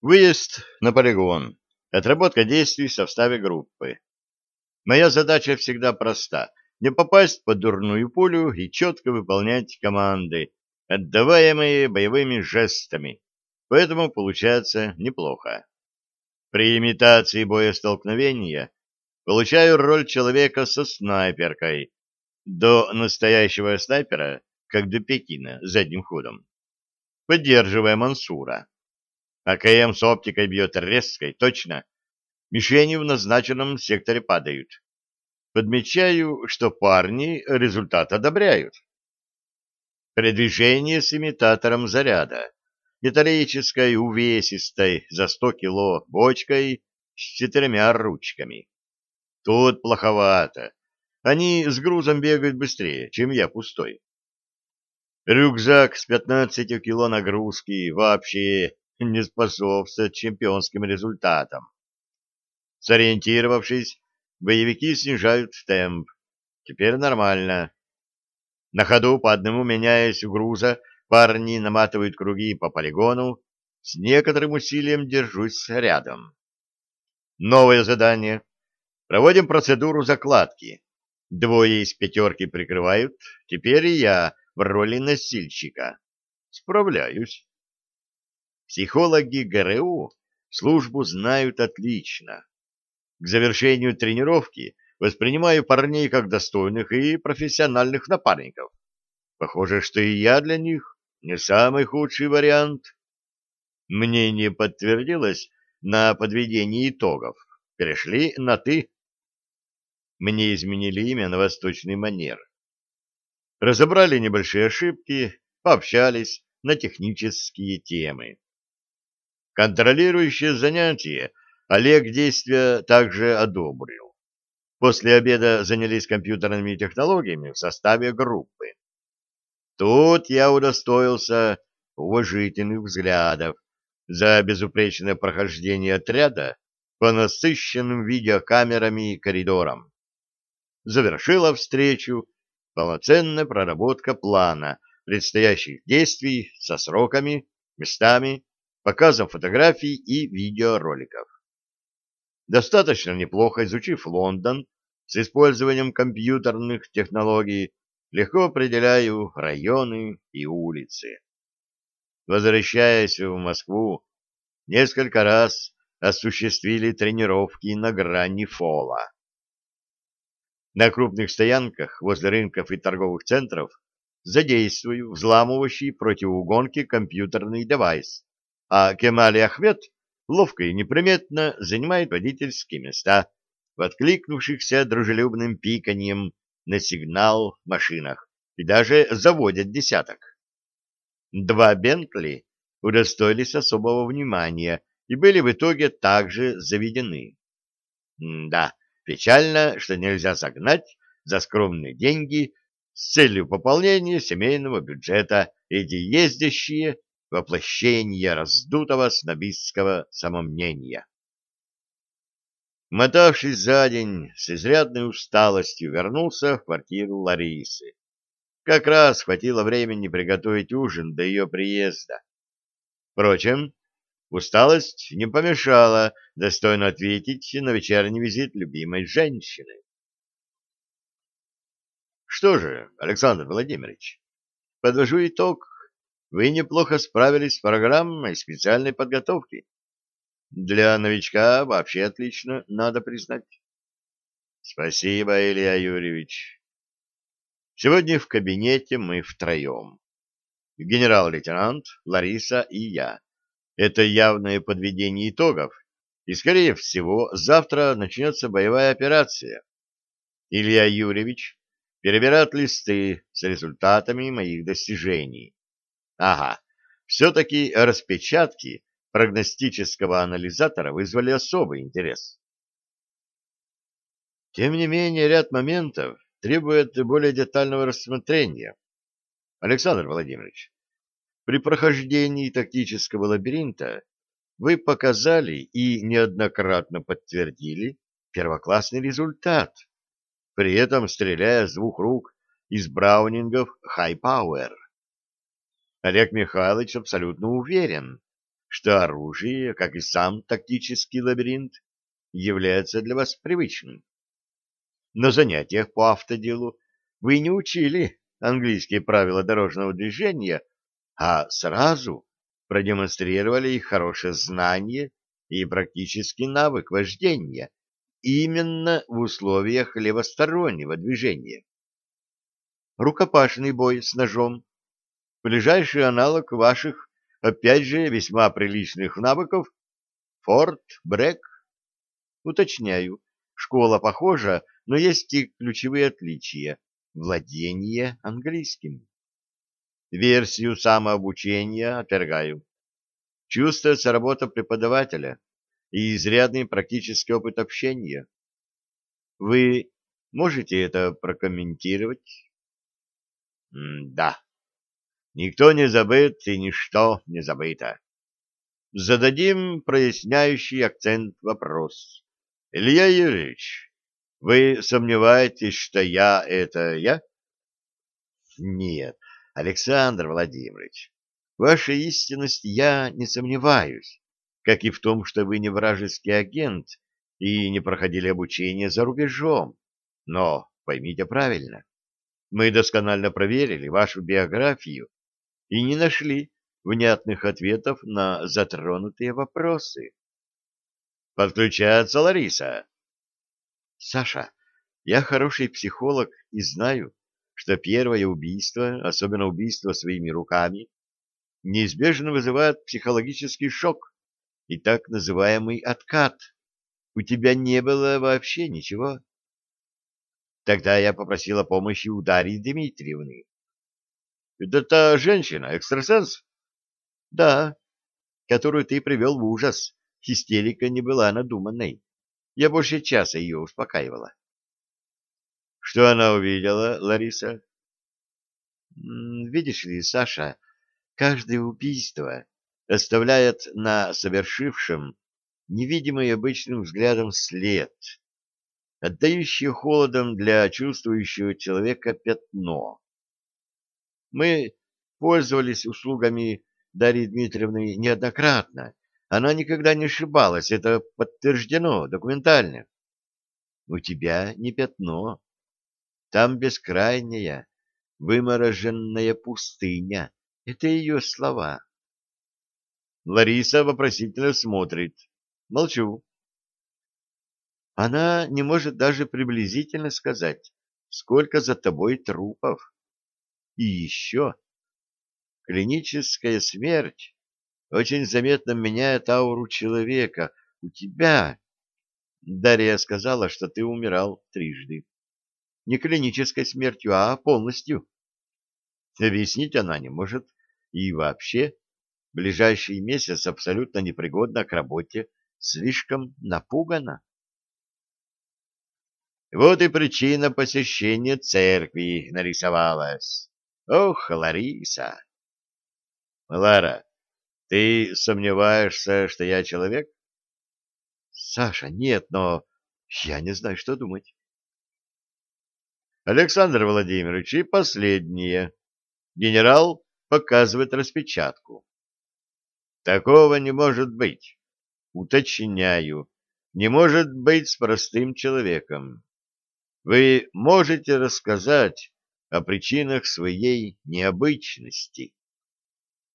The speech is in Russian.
Выезд на полигон. Отработка действий в составе группы. Моя задача всегда проста — не попасть под дурную пулю и четко выполнять команды, отдаваемые боевыми жестами, поэтому получается неплохо. При имитации боестолкновения получаю роль человека со снайперкой, до настоящего снайпера, как до Пекина, задним ходом, поддерживая Мансура. АКМ с оптикой бьет резко и точно. Мишени в назначенном секторе падают. Подмечаю, что парни результат одобряют. Передвижение с имитатором заряда. Металлической, увесистой, за 100 кило бочкой с четырьмя ручками. Тут плоховато. Они с грузом бегают быстрее, чем я пустой. Рюкзак с 15 кило нагрузки вообще не способствует чемпионским результатам. Сориентировавшись, боевики снижают темп. Теперь нормально. На ходу по одному меняясь у груза, парни наматывают круги по полигону, с некоторым усилием держусь рядом. Новое задание. Проводим процедуру закладки. Двое из пятерки прикрывают, теперь и я в роли носильщика. Справляюсь. Психологи ГРУ службу знают отлично. К завершению тренировки воспринимаю парней как достойных и профессиональных напарников. Похоже, что и я для них не самый худший вариант. Мнение подтвердилось на подведении итогов. Перешли на «ты». Мне изменили имя на восточный манер. Разобрали небольшие ошибки, пообщались на технические темы. Контролирующее занятие Олег действия также одобрил. После обеда занялись компьютерными технологиями в составе группы. Тут я удостоился уважительных взглядов за безупречное прохождение отряда по насыщенным видеокамерами коридорам. Завершила встречу полноценная проработка плана предстоящих действий со сроками, местами показом фотографий и видеороликов. Достаточно неплохо изучив Лондон с использованием компьютерных технологий, легко определяю районы и улицы. Возвращаясь в Москву, несколько раз осуществили тренировки на грани фола. На крупных стоянках возле рынков и торговых центров задействую взламывающий противоугонки компьютерный девайс, а Кемаль Ахмед ловко и неприметно занимают водительские места в откликнувшихся дружелюбным пиканьем на сигнал машинах и даже заводят десяток. Два Бентли удостоились особого внимания и были в итоге также заведены. Да, печально, что нельзя загнать за скромные деньги с целью пополнения семейного бюджета эти ездящие воплощение раздутого снобистского самомнения. Мотавшись за день, с изрядной усталостью вернулся в квартиру Ларисы. Как раз хватило времени приготовить ужин до ее приезда. Впрочем, усталость не помешала достойно ответить на вечерний визит любимой женщины. Что же, Александр Владимирович, подвожу итог вы неплохо справились с программой специальной подготовки. Для новичка вообще отлично, надо признать. Спасибо, Илья Юрьевич. Сегодня в кабинете мы втроем. Генерал-лейтенант, Лариса и я. Это явное подведение итогов, и, скорее всего, завтра начнется боевая операция. Илья Юрьевич перебирает листы с результатами моих достижений. Ага, все-таки распечатки прогностического анализатора вызвали особый интерес. Тем не менее, ряд моментов требует более детального рассмотрения. Александр Владимирович, при прохождении тактического лабиринта вы показали и неоднократно подтвердили первоклассный результат, при этом стреляя с двух рук из браунингов High Power. Олег Михайлович абсолютно уверен, что оружие, как и сам тактический лабиринт, является для вас привычным. На занятиях по автоделу вы не учили английские правила дорожного движения, а сразу продемонстрировали их хорошее знание и практический навык вождения именно в условиях левостороннего движения. Рукопашный бой с ножом – ближайший аналог ваших, опять же, весьма приличных навыков – форт, брек. Уточняю, школа похожа, но есть и ключевые отличия – владение английским. Версию самообучения отвергаю. Чувствуется работа преподавателя и изрядный практический опыт общения. Вы можете это прокомментировать? Да. Никто не забыт и ничто не забыто. Зададим проясняющий акцент вопрос. Илья Юрьевич, вы сомневаетесь, что я — это я? Нет, Александр Владимирович, вашей истинность я не сомневаюсь, как и в том, что вы не вражеский агент и не проходили обучение за рубежом. Но поймите правильно, мы досконально проверили вашу биографию и не нашли внятных ответов на затронутые вопросы. Подключается Лариса. Саша, я хороший психолог и знаю, что первое убийство, особенно убийство своими руками, неизбежно вызывает психологический шок и так называемый откат. У тебя не было вообще ничего. Тогда я попросила помощи у Дарьи Дмитриевны. — Это та женщина, экстрасенс? — Да, которую ты привел в ужас. Истерика не была надуманной. Я больше часа ее успокаивала. Что она увидела, Лариса? Видишь ли, Саша, каждое убийство оставляет на совершившем невидимый обычным взглядом след, отдающий холодом для чувствующего человека пятно. Мы пользовались услугами Дарьи Дмитриевны неоднократно. Она никогда не ошибалась, это подтверждено документально. У тебя не пятно, там бескрайняя, вымороженная пустыня. Это ее слова. Лариса вопросительно смотрит. Молчу. Она не может даже приблизительно сказать, сколько за тобой трупов. И еще. Клиническая смерть очень заметно меняет ауру человека. У тебя... Дарья сказала, что ты умирал трижды не клинической смертью, а полностью. Объяснить она не может, и вообще ближайший месяц абсолютно непригодна к работе, слишком напугана. Вот и причина посещения церкви нарисовалась. Ох, Лариса! Лара, ты сомневаешься, что я человек? Саша, нет, но я не знаю, что думать. Александр Владимирович, и последнее. Генерал показывает распечатку. Такого не может быть. Уточняю, не может быть с простым человеком. Вы можете рассказать о причинах своей необычности?